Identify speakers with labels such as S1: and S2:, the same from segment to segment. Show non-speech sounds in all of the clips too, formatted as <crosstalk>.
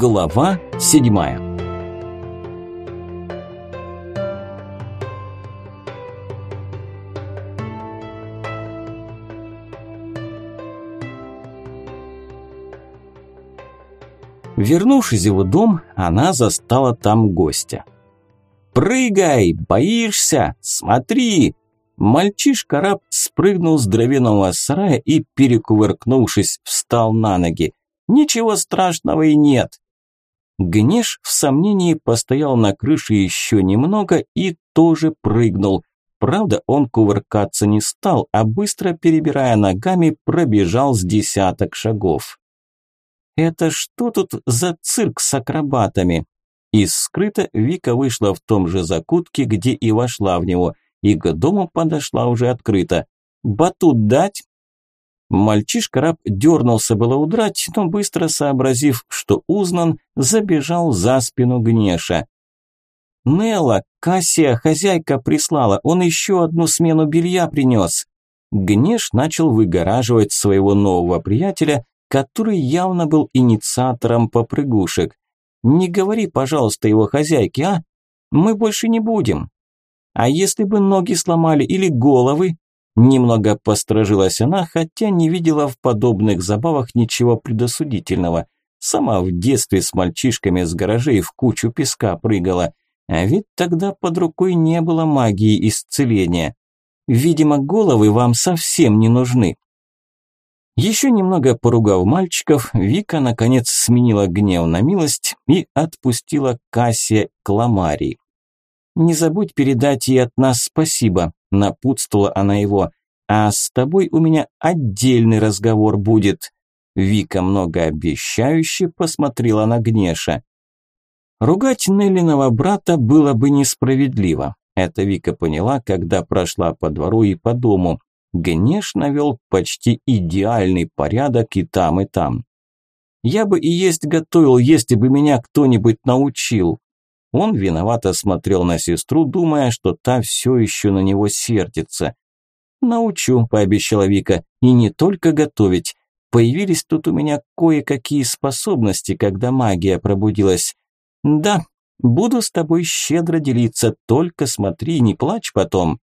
S1: Глава седьмая Вернувшись в дом, она застала там гостя. «Прыгай! Боишься? Смотри!» Мальчишка-раб спрыгнул с дровяного сарая и, перекувыркнувшись, встал на ноги. Ничего страшного и нет. Гнеш в сомнении постоял на крыше еще немного и тоже прыгнул. Правда, он кувыркаться не стал, а быстро перебирая ногами, пробежал с десяток шагов. Это что тут за цирк с акробатами? Из скрыта Вика вышла в том же закутке, где и вошла в него, и к дому подошла уже открыто. «Батут дать?» Мальчишка-раб дернулся было удрать, но быстро сообразив, что узнан, забежал за спину Гнеша. «Нелла, Кассия, хозяйка прислала, он еще одну смену белья принес». Гнеш начал выгораживать своего нового приятеля, который явно был инициатором попрыгушек. «Не говори, пожалуйста, его хозяйке, а? Мы больше не будем». «А если бы ноги сломали или головы?» Немного посторожилась она, хотя не видела в подобных забавах ничего предосудительного. Сама в детстве с мальчишками с гаражей в кучу песка прыгала. А ведь тогда под рукой не было магии исцеления. Видимо, головы вам совсем не нужны. Еще немного поругав мальчиков, Вика наконец сменила гнев на милость и отпустила Кассия к Ламарии. «Не забудь передать ей от нас спасибо», – напутствовала она его. «А с тобой у меня отдельный разговор будет». Вика многообещающе посмотрела на Гнеша. Ругать Неллиного брата было бы несправедливо. Это Вика поняла, когда прошла по двору и по дому. Гнеш навел почти идеальный порядок и там, и там. «Я бы и есть готовил, если бы меня кто-нибудь научил», он виновато смотрел на сестру, думая, что та все еще на него сердится. «Научу», – пообещала Вика, – «и не только готовить. Появились тут у меня кое-какие способности, когда магия пробудилась. Да, буду с тобой щедро делиться, только смотри, не плачь потом».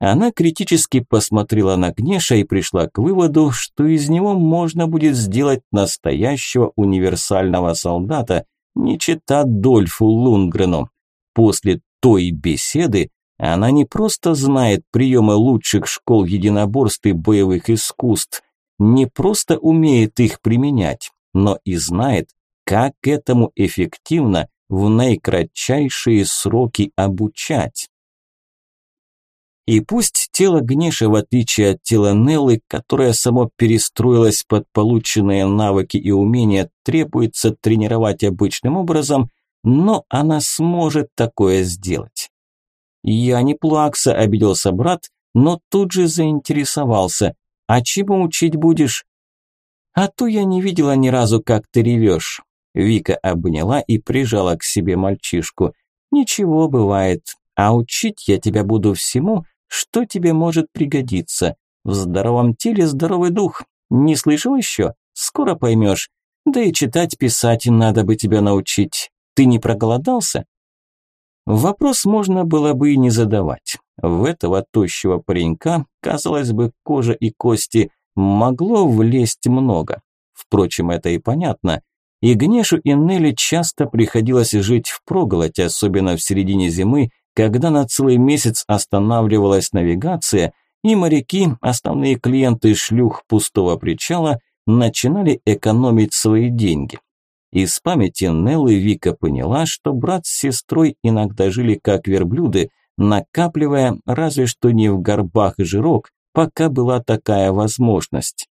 S1: Она критически посмотрела на Гнеша и пришла к выводу, что из него можно будет сделать настоящего универсального солдата, не чита Дольфу Лунгрену. После той беседы она не просто знает приемы лучших школ единоборств и боевых искусств, не просто умеет их применять, но и знает, как этому эффективно в наикратчайшие сроки обучать. И пусть тело Гнеша, в отличие от тела Неллы, которое само перестроилось под полученные навыки и умения, требуется тренировать обычным образом, но она сможет такое сделать. «Я не плакса», – обиделся брат, но тут же заинтересовался. «А чему учить будешь?» «А то я не видела ни разу, как ты ревешь». Вика обняла и прижала к себе мальчишку. «Ничего бывает, а учить я тебя буду всему, что тебе может пригодиться? В здоровом теле здоровый дух. Не слышал еще? Скоро поймешь. Да и читать, писать надо бы тебя научить. Ты не проголодался? Вопрос можно было бы и не задавать. В этого тощего паренька, казалось бы, кожа и кости, могло влезть много. Впрочем, это и понятно. И Гнешу и Нелли часто приходилось жить в проголоте, особенно в середине зимы, когда на целый месяц останавливалась навигация, и моряки, основные клиенты шлюх пустого причала, начинали экономить свои деньги. Из памяти Неллы Вика поняла, что брат с сестрой иногда жили как верблюды, накапливая разве что не в горбах и жирок, пока была такая возможность.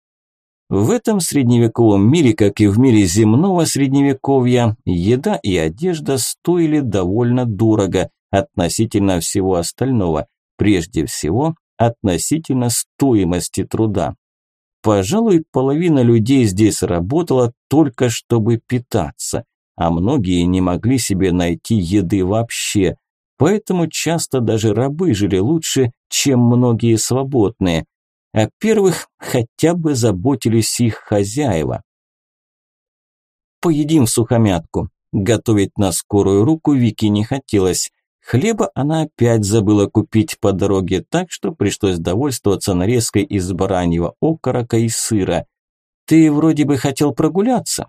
S1: В этом средневековом мире, как и в мире земного средневековья, еда и одежда стоили довольно дорого, относительно всего остального, прежде всего относительно стоимости труда. Пожалуй, половина людей здесь работала только чтобы питаться, а многие не могли себе найти еды вообще, поэтому часто даже рабы жили лучше, чем многие свободные. О первых хотя бы заботились их хозяева. Поедим сухомятку. Готовить на скорую руку Вики не хотелось. Хлеба она опять забыла купить по дороге, так что пришлось довольствоваться нарезкой из бараньего окорока и сыра. Ты вроде бы хотел прогуляться.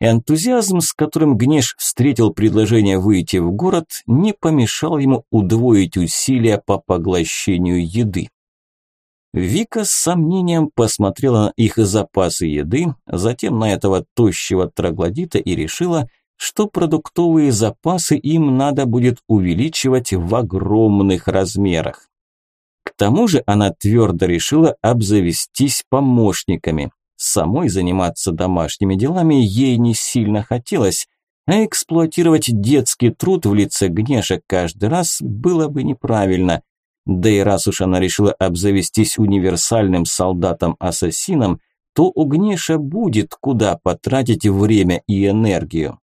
S1: Энтузиазм, с которым Гнеш встретил предложение выйти в город, не помешал ему удвоить усилия по поглощению еды. Вика с сомнением посмотрела на их запасы еды, затем на этого тощего троглодита и решила, что продуктовые запасы им надо будет увеличивать в огромных размерах. К тому же она твердо решила обзавестись помощниками. Самой заниматься домашними делами ей не сильно хотелось, а эксплуатировать детский труд в лице Гнеша каждый раз было бы неправильно. Да и раз уж она решила обзавестись универсальным солдатом-ассасином, то у Гнеша будет куда потратить время и энергию.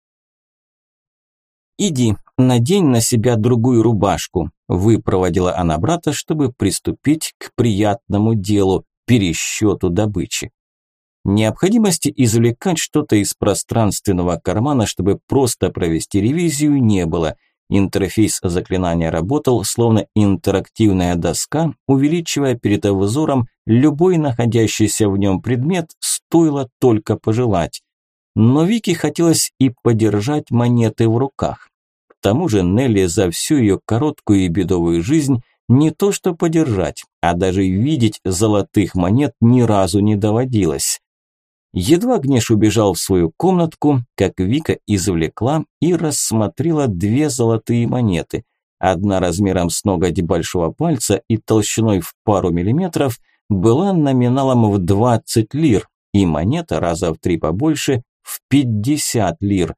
S1: «Иди, надень на себя другую рубашку», – выпроводила она брата, чтобы приступить к приятному делу – пересчету добычи. Необходимости извлекать что-то из пространственного кармана, чтобы просто провести ревизию, не было. Интерфейс заклинания работал, словно интерактивная доска, увеличивая перед взором любой находящийся в нем предмет, стоило только пожелать. Но Вике хотелось и подержать монеты в руках. К тому же Нелли за всю ее короткую и бедовую жизнь не то что подержать, а даже видеть золотых монет ни разу не доводилось. Едва Гнеш убежал в свою комнатку, как Вика извлекла и рассмотрела две золотые монеты. Одна размером с ноготь большого пальца и толщиной в пару миллиметров была номиналом в 20 лир, и монета раза в три побольше в 50 лир.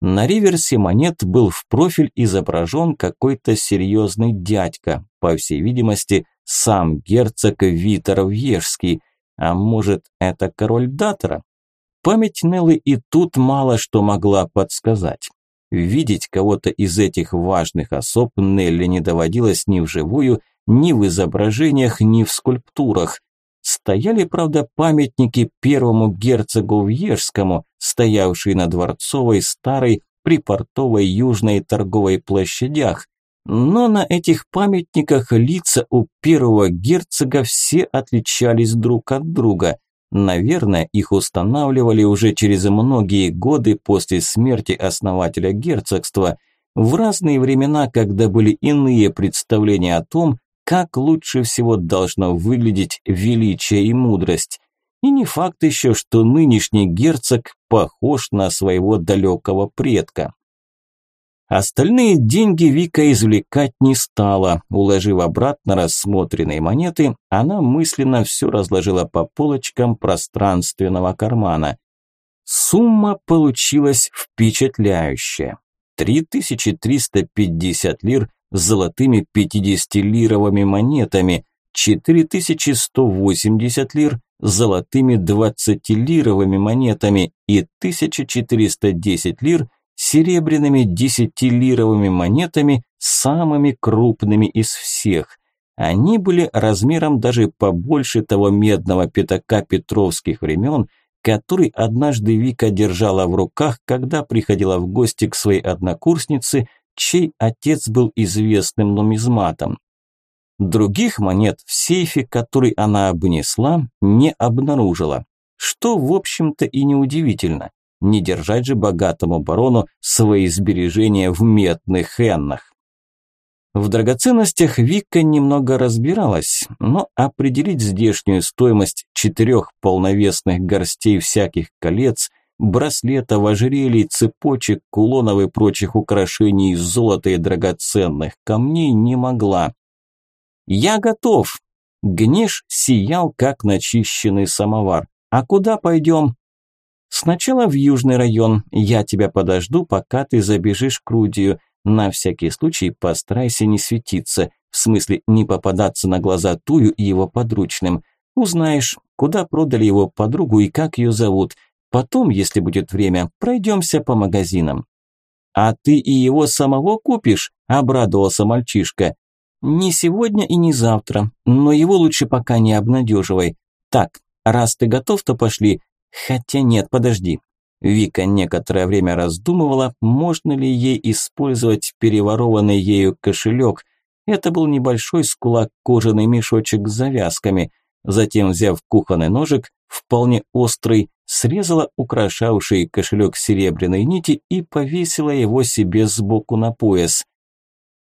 S1: На реверсе монет был в профиль изображен какой-то серьезный дядька, по всей видимости, сам герцог Витер Вьежский, а может, это король Датора? Память Неллы и тут мало что могла подсказать. Видеть кого-то из этих важных особ Нелли не доводилось ни вживую, ни в изображениях, ни в скульптурах. Стояли, правда, памятники первому герцогу Вьежскому, стоявшие на Дворцовой, Старой, Припортовой, Южной торговой площадях, но на этих памятниках лица у первого герцога все отличались друг от друга. Наверное, их устанавливали уже через многие годы после смерти основателя герцогства, в разные времена, когда были иные представления о том, как лучше всего должно выглядеть величие и мудрость. И не факт еще, что нынешний герцог похож на своего далекого предка. Остальные деньги Вика извлекать не стала. Уложив обратно рассмотренные монеты, она мысленно все разложила по полочкам пространственного кармана. Сумма получилась впечатляющая. 3350 лир с золотыми 50-лировыми монетами, 4180 лир золотыми 20-лировыми монетами и 1410 лир – серебряными десятилировыми монетами, самыми крупными из всех. Они были размером даже побольше того медного пятака петровских времен, который однажды Вика держала в руках, когда приходила в гости к своей однокурснице, чей отец был известным нумизматом. Других монет в сейфе, который она обнесла, не обнаружила, что, в общем-то, и неудивительно. Не держать же богатому барону свои сбережения в медных эннах. В драгоценностях Вика немного разбиралась, но определить здешнюю стоимость четырех полновесных горстей всяких колец, браслетов, ожерелий, цепочек, кулонов и прочих украшений из золота и драгоценных камней не могла. «Я готов!» Гнеш сиял, как начищенный самовар. «А куда пойдем?» Сначала в южный район. Я тебя подожду, пока ты забежишь к Рудию. На всякий случай постарайся не светиться. В смысле, не попадаться на глаза Тую и его подручным. Узнаешь, куда продали его подругу и как ее зовут. Потом, если будет время, пройдемся по магазинам. А ты и его самого купишь? Обрадовался мальчишка. Не сегодня и не завтра, но его лучше пока не обнадеживай. Так, раз ты готов, то пошли. Хотя нет, подожди. Вика некоторое время раздумывала, можно ли ей использовать переворованный ею кошелек. Это был небольшой с кулак кожаный мешочек с завязками. Затем, взяв кухонный ножик, вполне острый, срезала украшавший кошелек серебряной нити и повесила его себе сбоку на пояс.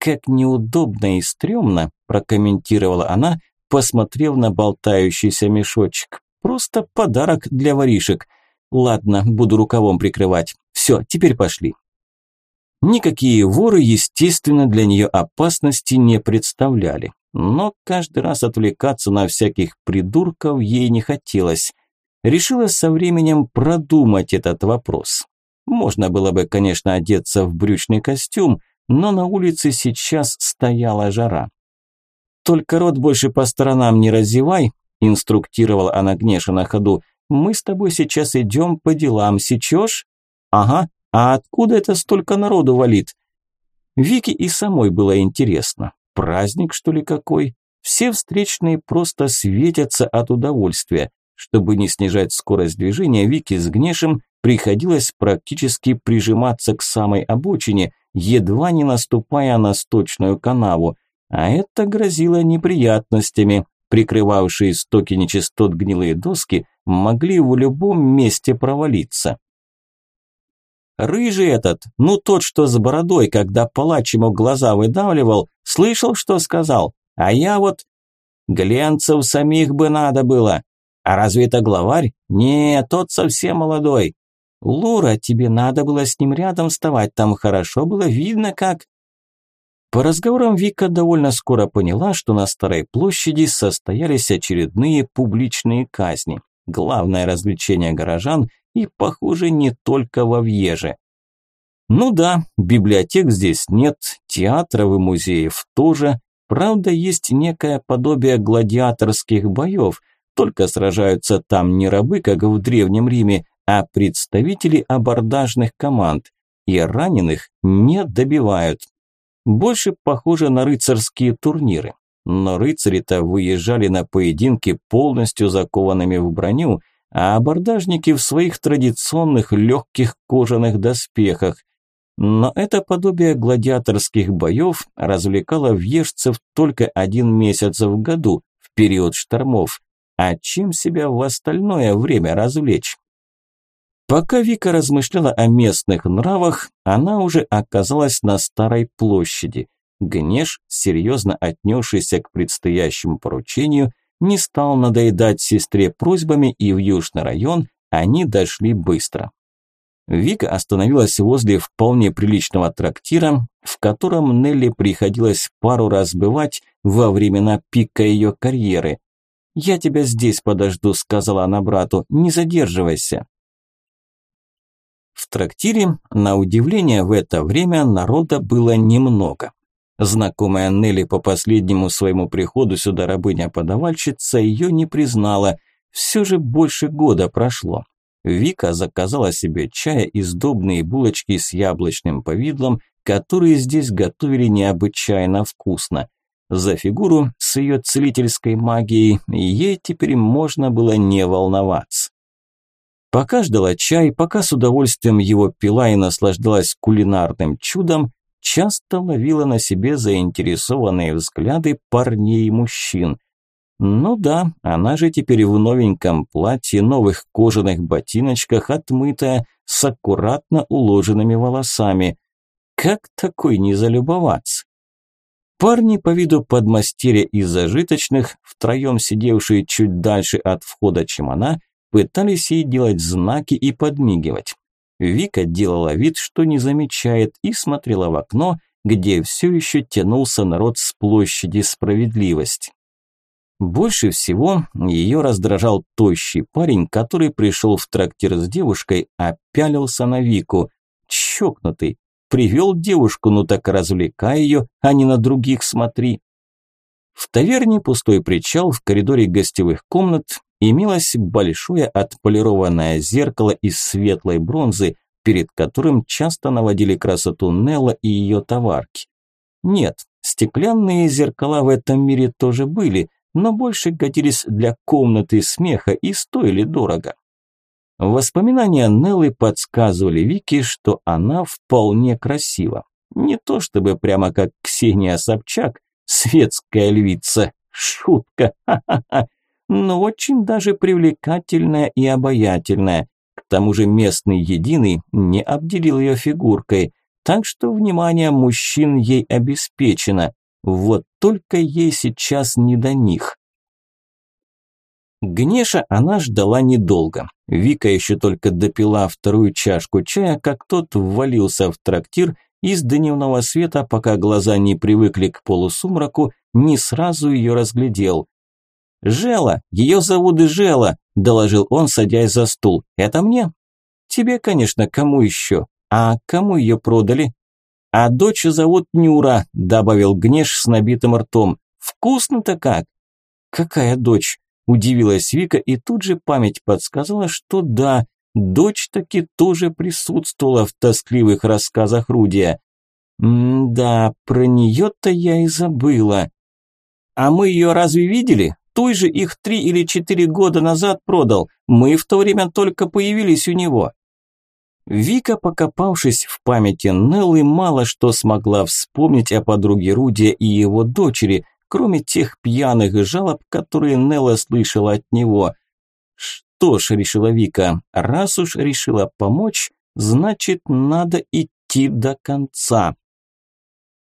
S1: «Как неудобно и стрёмно», – прокомментировала она, посмотрев на болтающийся мешочек. «Просто подарок для воришек. Ладно, буду рукавом прикрывать. Все, теперь пошли». Никакие воры, естественно, для нее опасности не представляли. Но каждый раз отвлекаться на всяких придурков ей не хотелось. Решила со временем продумать этот вопрос. Можно было бы, конечно, одеться в брючный костюм, но на улице сейчас стояла жара. «Только рот больше по сторонам не разевай», – инструктировала она Гнеша на ходу. «Мы с тобой сейчас идем по делам, сечешь?» «Ага, а откуда это столько народу валит?» Вике и самой было интересно. Праздник, что ли, какой? Все встречные просто светятся от удовольствия. Чтобы не снижать скорость движения, Вике с Гнешем приходилось практически прижиматься к самой обочине, едва не наступая на сточную канаву. А это грозило неприятностями. Прикрывавшие стоки нечистот гнилые доски могли в любом месте провалиться. Рыжий этот, ну тот, что с бородой, когда палач ему глаза выдавливал, слышал, что сказал? А я вот... Глянцев самих бы надо было. А разве это главарь? Не, тот совсем молодой. Лура, тебе надо было с ним рядом вставать, там хорошо было видно, как... По разговорам Вика довольно скоро поняла, что на Старой площади состоялись очередные публичные казни. Главное развлечение горожан и, похоже, не только во Вьеже. Ну да, библиотек здесь нет, театров и музеев тоже. Правда, есть некое подобие гладиаторских боев, только сражаются там не рабы, как в Древнем Риме, а представители абордажных команд. И раненых не добивают. Больше похоже на рыцарские турниры. Но рыцари-то выезжали на поединки полностью закованными в броню, а абордажники в своих традиционных легких кожаных доспехах. Но это подобие гладиаторских боев развлекало въежцев только один месяц в году, в период штормов. А чем себя в остальное время развлечь? Пока Вика размышляла о местных нравах, она уже оказалась на Старой площади. Гнеш, серьезно отнесшийся к предстоящему поручению, не стал надоедать сестре просьбами, и в Южный район они дошли быстро. Вика остановилась возле вполне приличного трактира, в котором Нелли приходилось пару раз бывать во времена пика ее карьеры. «Я тебя здесь подожду», – сказала она брату, – «не задерживайся». В трактире, на удивление, в это время народа было немного. Знакомая Нелли по последнему своему приходу сюда рабыня-подавальщица ее не признала. Все же больше года прошло. Вика заказала себе чая и сдобные булочки с яблочным повидлом, которые здесь готовили необычайно вкусно. За фигуру с ее целительской магией ей теперь можно было не волноваться. Пока ждала чай, пока с удовольствием его пила и наслаждалась кулинарным чудом, часто ловила на себе заинтересованные взгляды парней и мужчин. Ну да, она же теперь в новеньком платье, новых кожаных ботиночках, отмытая, с аккуратно уложенными волосами. Как такой не залюбоваться? Парни по виду подмастерья из зажиточных, втроем сидевшие чуть дальше от входа, чем она, пытались ей делать знаки и подмигивать. Вика делала вид, что не замечает, и смотрела в окно, где все еще тянулся народ с площади справедливости. Больше всего ее раздражал тощий парень, который пришел в трактир с девушкой, а пялился на Вику. Чокнутый. Привел девушку, ну так развлекай ее, а не на других смотри. В таверне пустой причал в коридоре гостевых комнат имелось большое отполированное зеркало из светлой бронзы, перед которым часто наводили красоту Нелла и ее товарки. Нет, стеклянные зеркала в этом мире тоже были, но больше годились для комнаты смеха и стоили дорого. Воспоминания Неллы подсказывали Вике, что она вполне красива. Не то чтобы прямо как Ксения Собчак, светская львица, шутка, <laughs> ха-ха-ха, но очень даже привлекательная и обаятельная. К тому же местный единый не обделил ее фигуркой, так что внимание мужчин ей обеспечено. Вот только ей сейчас не до них. Гнеша она ждала недолго. Вика еще только допила вторую чашку чая, как тот ввалился в трактир из дневного света, пока глаза не привыкли к полусумраку, не сразу ее разглядел. «Жела! Ее зовут Жела!» – доложил он, садясь за стул. «Это мне?» «Тебе, конечно, кому еще? А кому ее продали?» «А дочь зовут Нюра», – добавил Гнеш с набитым ртом. «Вкусно-то как!» «Какая дочь?» – удивилась Вика, и тут же память подсказала, что да, дочь таки тоже присутствовала в тоскливых рассказах Рудия. «М-да, про нее-то я и забыла». «А мы ее разве видели? Той же их три или четыре года назад продал. Мы в то время только появились у него». Вика, покопавшись в памяти Неллы, мало что смогла вспомнить о подруге Рудия и его дочери, кроме тех пьяных жалоб, которые Нелла слышала от него. Что ж, решила Вика, раз уж решила помочь, значит, надо идти до конца.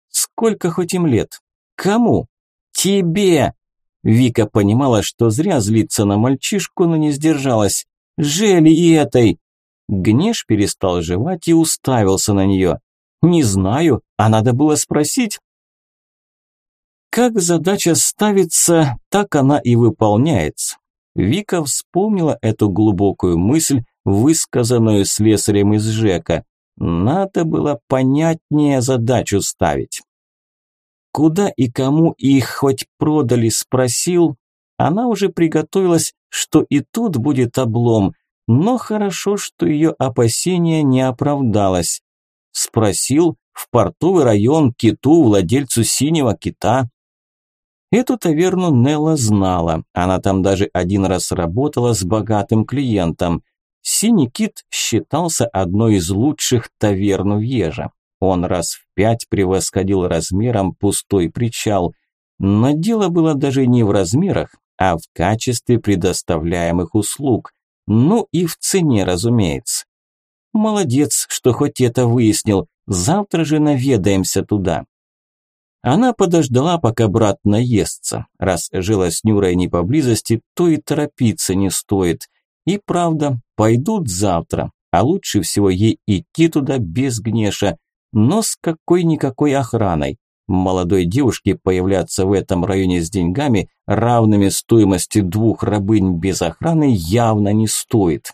S1: Сколько хоть им лет? Кому? Тебе! Вика понимала, что зря злиться на мальчишку, но не сдержалась. Жели и этой. Гнеш перестал жевать и уставился на нее. Не знаю, а надо было спросить. Как задача ставится, так она и выполняется. Вика вспомнила эту глубокую мысль, высказанную слесарем из ЖЭКа. Надо было понятнее задачу ставить. Куда и кому их хоть продали, спросил. Она уже приготовилась, что и тут будет облом, но хорошо, что ее опасение не оправдалось. Спросил в портовый район киту, владельцу синего кита. Эту таверну Нелла знала, она там даже один раз работала с богатым клиентом. Синий кит считался одной из лучших таверн в Ежа. Он раз в пять превосходил размером пустой причал. Но дело было даже не в размерах, а в качестве предоставляемых услуг. Ну и в цене, разумеется. Молодец, что хоть это выяснил. Завтра же наведаемся туда. Она подождала, пока брат наестся. Раз жила с Нюрой не поблизости, то и торопиться не стоит. И правда, пойдут завтра, а лучше всего ей идти туда без гнеша но с какой-никакой охраной. Молодой девушке появляться в этом районе с деньгами, равными стоимости двух рабынь без охраны, явно не стоит.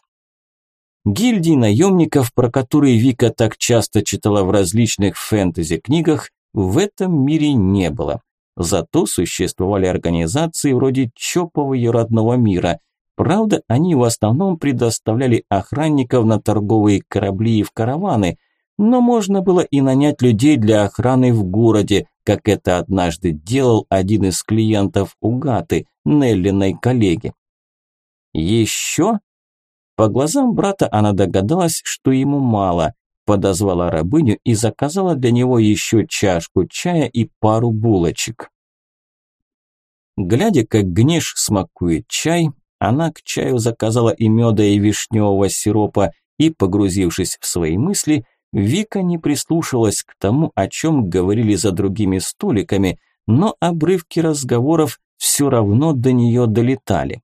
S1: Гильдий наемников, про которые Вика так часто читала в различных фэнтези-книгах, в этом мире не было. Зато существовали организации вроде ЧОПов ее родного мира. Правда, они в основном предоставляли охранников на торговые корабли и в караваны – но можно было и нанять людей для охраны в городе, как это однажды делал один из клиентов Угаты, Неллиной коллеги. Еще? По глазам брата она догадалась, что ему мало, подозвала рабыню и заказала для него еще чашку чая и пару булочек. Глядя, как Гнеш смакует чай, она к чаю заказала и меда, и вишневого сиропа, и, погрузившись в свои мысли, Вика не прислушалась к тому, о чем говорили за другими столиками, но обрывки разговоров все равно до нее долетали.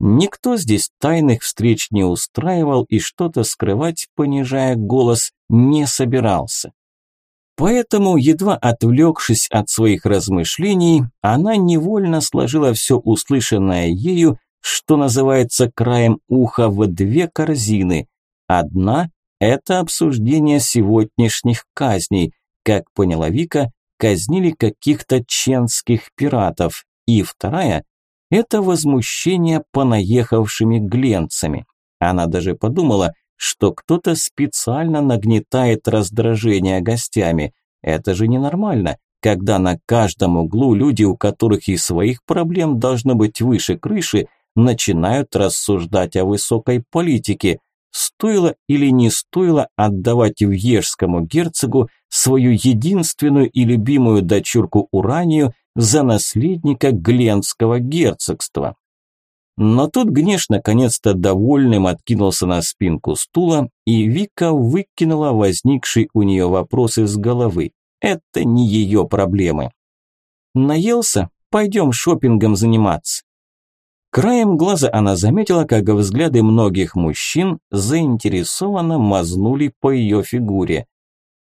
S1: Никто здесь тайных встреч не устраивал и что-то скрывать, понижая голос, не собирался. Поэтому, едва отвлекшись от своих размышлений, она невольно сложила все услышанное ею, что называется краем уха, в две корзины. Одна это обсуждение сегодняшних казней. Как поняла Вика, казнили каких-то ченских пиратов. И вторая – это возмущение понаехавшими гленцами. Она даже подумала, что кто-то специально нагнетает раздражение гостями. Это же ненормально, когда на каждом углу люди, у которых и своих проблем должно быть выше крыши, начинают рассуждать о высокой политике. Стоило или не стоило отдавать вьежскому герцогу свою единственную и любимую дочурку Уранию за наследника Гленского герцогства. Но тут Гнеш наконец-то довольным откинулся на спинку стула, и Вика выкинула возникший у нее вопрос из головы. Это не ее проблемы. Наелся? Пойдем шопингом заниматься. Краем глаза она заметила, как взгляды многих мужчин заинтересованно мазнули по ее фигуре.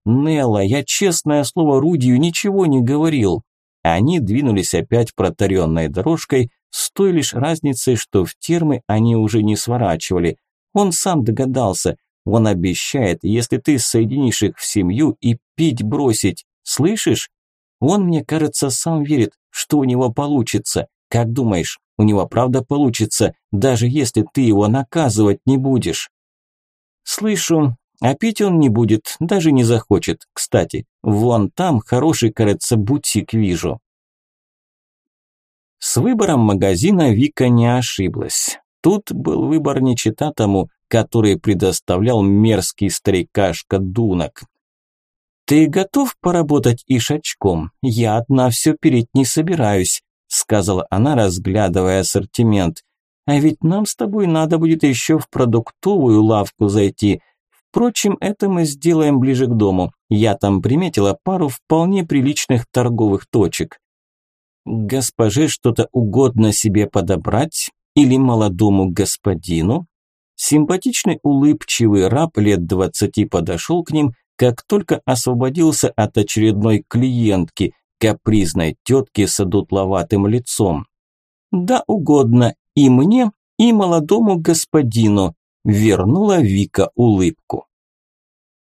S1: «Нелла, я, честное слово, Рудию ничего не говорил». Они двинулись опять протаренной дорожкой, с той лишь разницей, что в термы они уже не сворачивали. Он сам догадался. Он обещает, если ты соединишь их в семью и пить бросить. Слышишь? Он, мне кажется, сам верит, что у него получится. Как думаешь, у него правда получится, даже если ты его наказывать не будешь? Слышу, а пить он не будет, даже не захочет. Кстати, вон там хороший, кажется, бутик вижу. С выбором магазина Вика не ошиблась. Тут был выбор не чита тому, который предоставлял мерзкий старикашка Дунок. «Ты готов поработать ишачком? Я одна все переть не собираюсь», сказала она, разглядывая ассортимент. «А ведь нам с тобой надо будет еще в продуктовую лавку зайти. Впрочем, это мы сделаем ближе к дому. Я там приметила пару вполне приличных торговых точек. Госпоже что-то угодно себе подобрать или молодому господину? Симпатичный улыбчивый раб лет двадцати подошел к ним как только освободился от очередной клиентки, капризной тетки с одутловатым лицом. «Да угодно и мне, и молодому господину», вернула Вика улыбку.